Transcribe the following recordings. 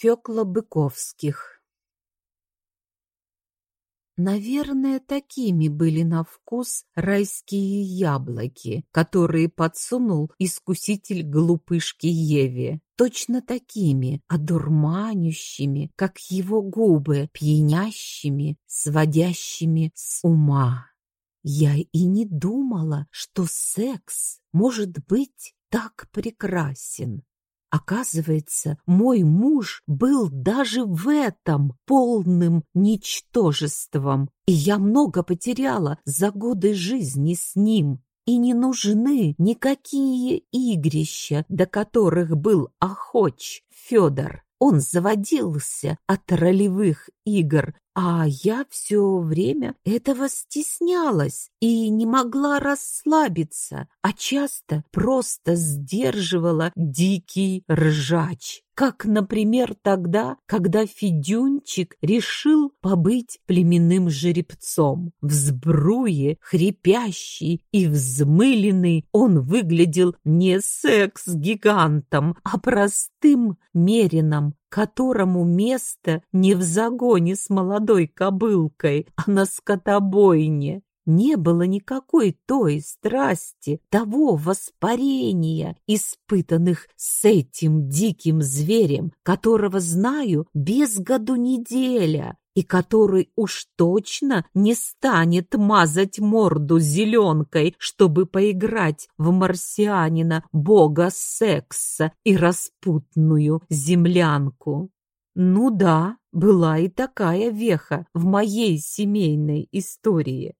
Фёкла-Быковских Наверное, такими были на вкус райские яблоки, которые подсунул искуситель глупышки Еве. Точно такими, одурманющими, как его губы, пьянящими, сводящими с ума. Я и не думала, что секс может быть так прекрасен. Оказывается, мой муж был даже в этом полным ничтожеством, и я много потеряла за годы жизни с ним. И не нужны никакие игрища, до которых был охоч Федор. Он заводился от ролевых игр, а я все время этого стеснялась и не могла расслабиться, а часто просто сдерживала дикий ржач. Как, например, тогда, когда Федюнчик решил побыть племенным жеребцом. В сбруе, хрипящий и взмыленный, он выглядел не секс-гигантом, а простым мерином, которому место не в загоне с молодой кобылкой, а на скотобойне. Не было никакой той страсти, того воспарения, испытанных с этим диким зверем, которого знаю без году неделя, и который уж точно не станет мазать морду зеленкой, чтобы поиграть в марсианина, бога секса и распутную землянку. Ну да, была и такая веха в моей семейной истории.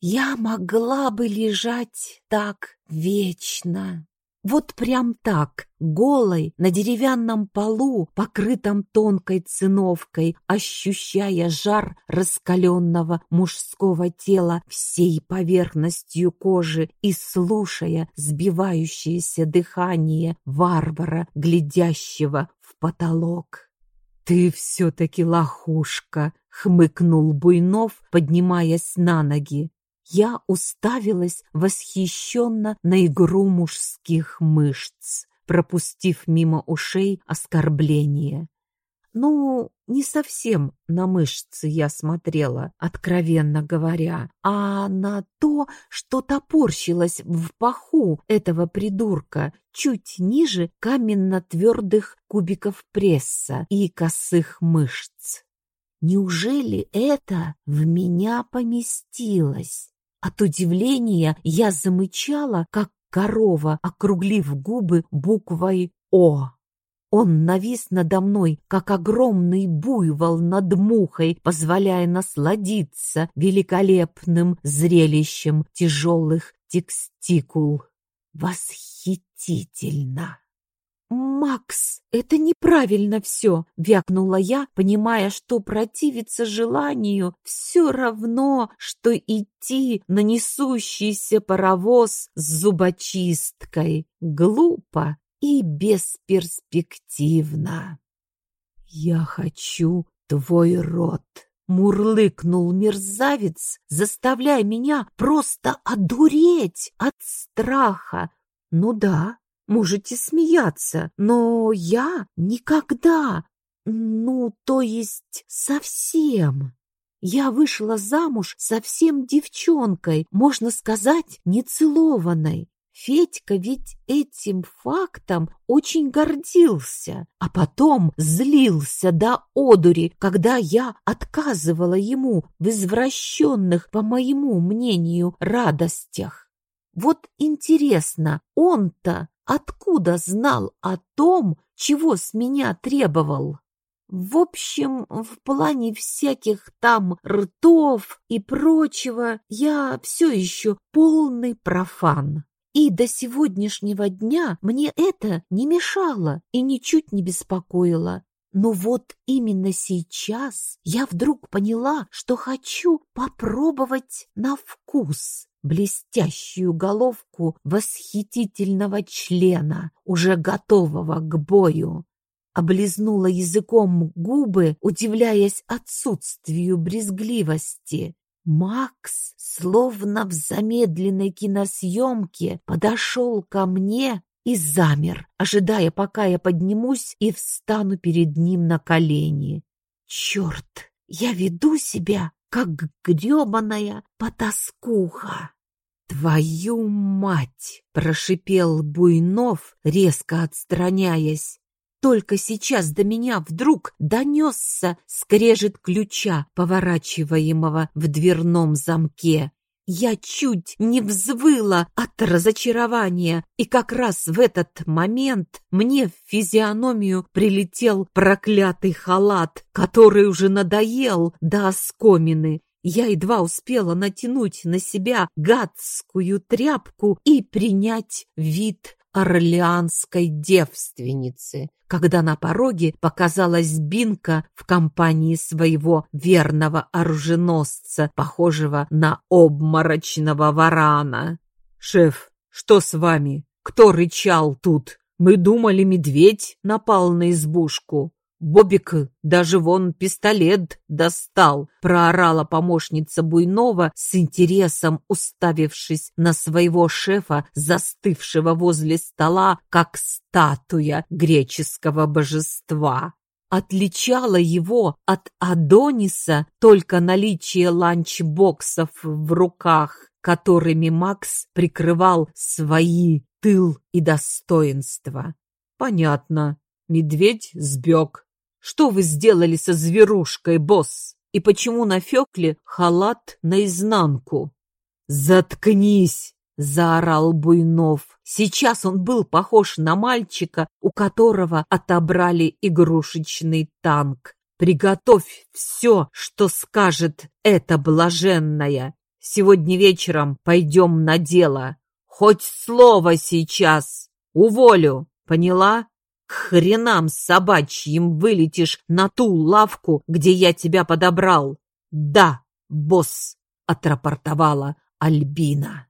Я могла бы лежать так вечно. Вот прям так, голой, на деревянном полу, покрытом тонкой циновкой, ощущая жар раскаленного мужского тела всей поверхностью кожи и слушая сбивающееся дыхание варвара, глядящего в потолок. «Ты все-таки лохушка!» — хмыкнул Буйнов, поднимаясь на ноги. Я уставилась восхищенно на игру мужских мышц, пропустив мимо ушей оскорбление. Ну, не совсем на мышцы я смотрела, откровенно говоря, а на то, что топорщилось в паху этого придурка чуть ниже каменно-твердых кубиков пресса и косых мышц. Неужели это в меня поместилось? От удивления я замычала, как корова, округлив губы буквой «О». Он навис надо мной, как огромный буйвол над мухой, позволяя насладиться великолепным зрелищем тяжелых текстикул. Восхитительно! «Макс, это неправильно все!» — вякнула я, понимая, что противиться желанию все равно, что идти на несущийся паровоз с зубочисткой. Глупо и бесперспективно. «Я хочу твой рот!» — мурлыкнул мерзавец, заставляя меня просто одуреть от страха. «Ну да, Можете смеяться, но я никогда, ну, то есть совсем. Я вышла замуж совсем девчонкой, можно сказать, нецелованной. Федька ведь этим фактом очень гордился, а потом злился до одури, когда я отказывала ему в извращенных, по моему мнению, радостях. Вот интересно, он-то Откуда знал о том, чего с меня требовал? В общем, в плане всяких там ртов и прочего я все еще полный профан. И до сегодняшнего дня мне это не мешало и ничуть не беспокоило. Но вот именно сейчас я вдруг поняла, что хочу попробовать на вкус блестящую головку восхитительного члена, уже готового к бою. Облизнула языком губы, удивляясь отсутствию брезгливости. Макс, словно в замедленной киносъемке, подошел ко мне и замер, ожидая, пока я поднимусь и встану перед ним на колени. Черт, я веду себя, как гребаная потаскуха. «Твою мать!» — прошипел Буйнов, резко отстраняясь. Только сейчас до меня вдруг донесся скрежет ключа, поворачиваемого в дверном замке. Я чуть не взвыла от разочарования, и как раз в этот момент мне в физиономию прилетел проклятый халат, который уже надоел до оскомины. Я едва успела натянуть на себя гадскую тряпку и принять вид орлеанской девственницы, когда на пороге показалась Бинка в компании своего верного оруженосца, похожего на обморочного варана. «Шеф, что с вами? Кто рычал тут? Мы думали, медведь напал на избушку». «Бобик даже вон пистолет достал!» — проорала помощница Буйнова с интересом, уставившись на своего шефа, застывшего возле стола, как статуя греческого божества. Отличало его от Адониса только наличие ланчбоксов в руках, которыми Макс прикрывал свои тыл и достоинства. «Понятно. Медведь сбег, что вы сделали со зверушкой, босс? И почему на Фекле халат наизнанку? Заткнись! заорал Буйнов. Сейчас он был похож на мальчика, у которого отобрали игрушечный танк. Приготовь все, что скажет эта блаженная. Сегодня вечером пойдем на дело. Хоть слово сейчас. Уволю, поняла? К хренам собачьим вылетишь на ту лавку, где я тебя подобрал. Да, босс, отрапортовала Альбина.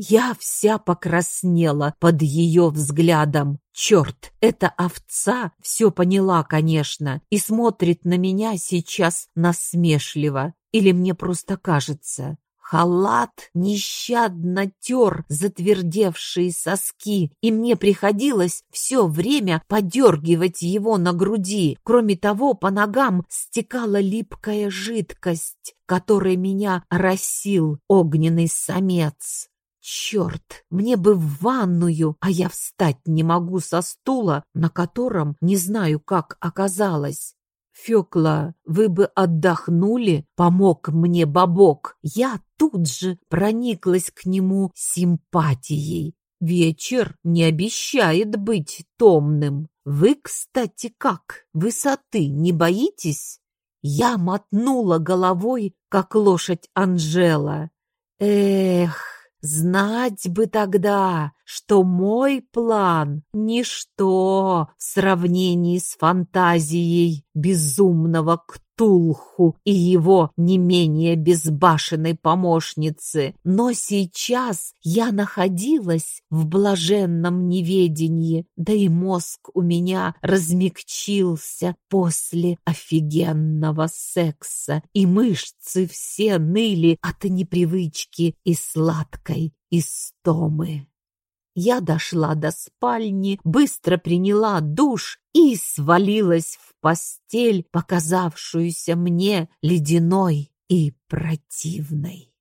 Я вся покраснела под ее взглядом. Черт, эта овца все поняла, конечно, и смотрит на меня сейчас насмешливо. Или мне просто кажется. Халат нещадно тер затвердевшие соски, и мне приходилось все время подергивать его на груди. Кроме того, по ногам стекала липкая жидкость, которой меня оросил огненный самец. Черт, мне бы в ванную, а я встать не могу со стула, на котором не знаю, как оказалось. Фёкла, вы бы отдохнули, помог мне бабок. Я тут же прониклась к нему симпатией. Вечер не обещает быть томным. Вы, кстати, как, высоты не боитесь? Я мотнула головой, как лошадь Анжела. Эх, Знать бы тогда, что мой план — ничто в сравнении с фантазией безумного Ктулху и его не менее безбашенной помощницы. Но сейчас я находилась в блаженном неведении, да и мозг у меня размягчился после офигенного секса, и мышцы все ныли от непривычки и сладкой истомы. Я дошла до спальни, быстро приняла душ и свалилась в постель, показавшуюся мне ледяной и противной.